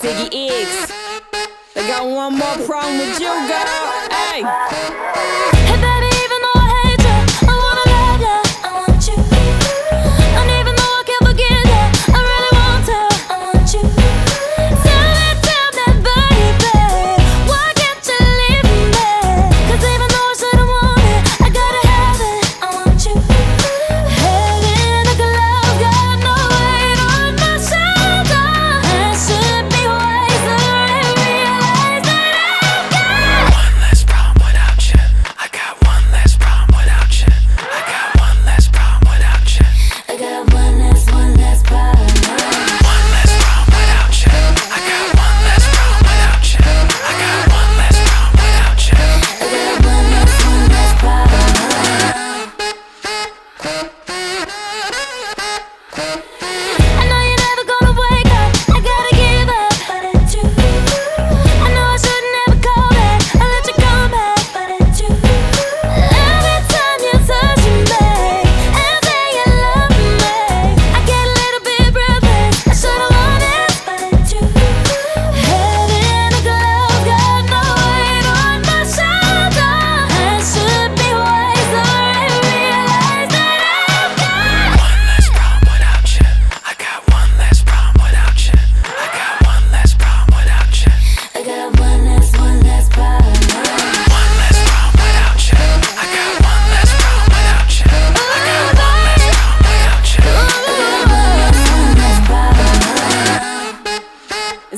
Biggie Eggs. I got one more problem with you, girl. Hey. Hey, baby.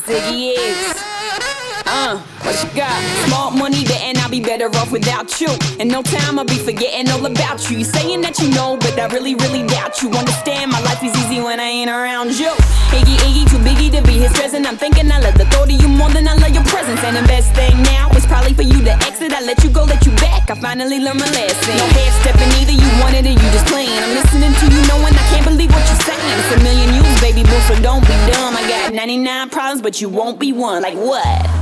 ziggy uh, what you got? Money, I'll be better off without you. In no time, I'll be forgetting all about you. You saying that you know, but I really, really doubt you. Understand, my life is easy when I ain't around you. Iggy, Iggy, too biggie to be his present. I'm thinking I love the thought of you more than I love your presence. And the best thing now is probably for you to exit. I let you go, let you back. I finally learned my lesson. No half stepping either, you wanted it, you nine problems, but you won't be one. Like what?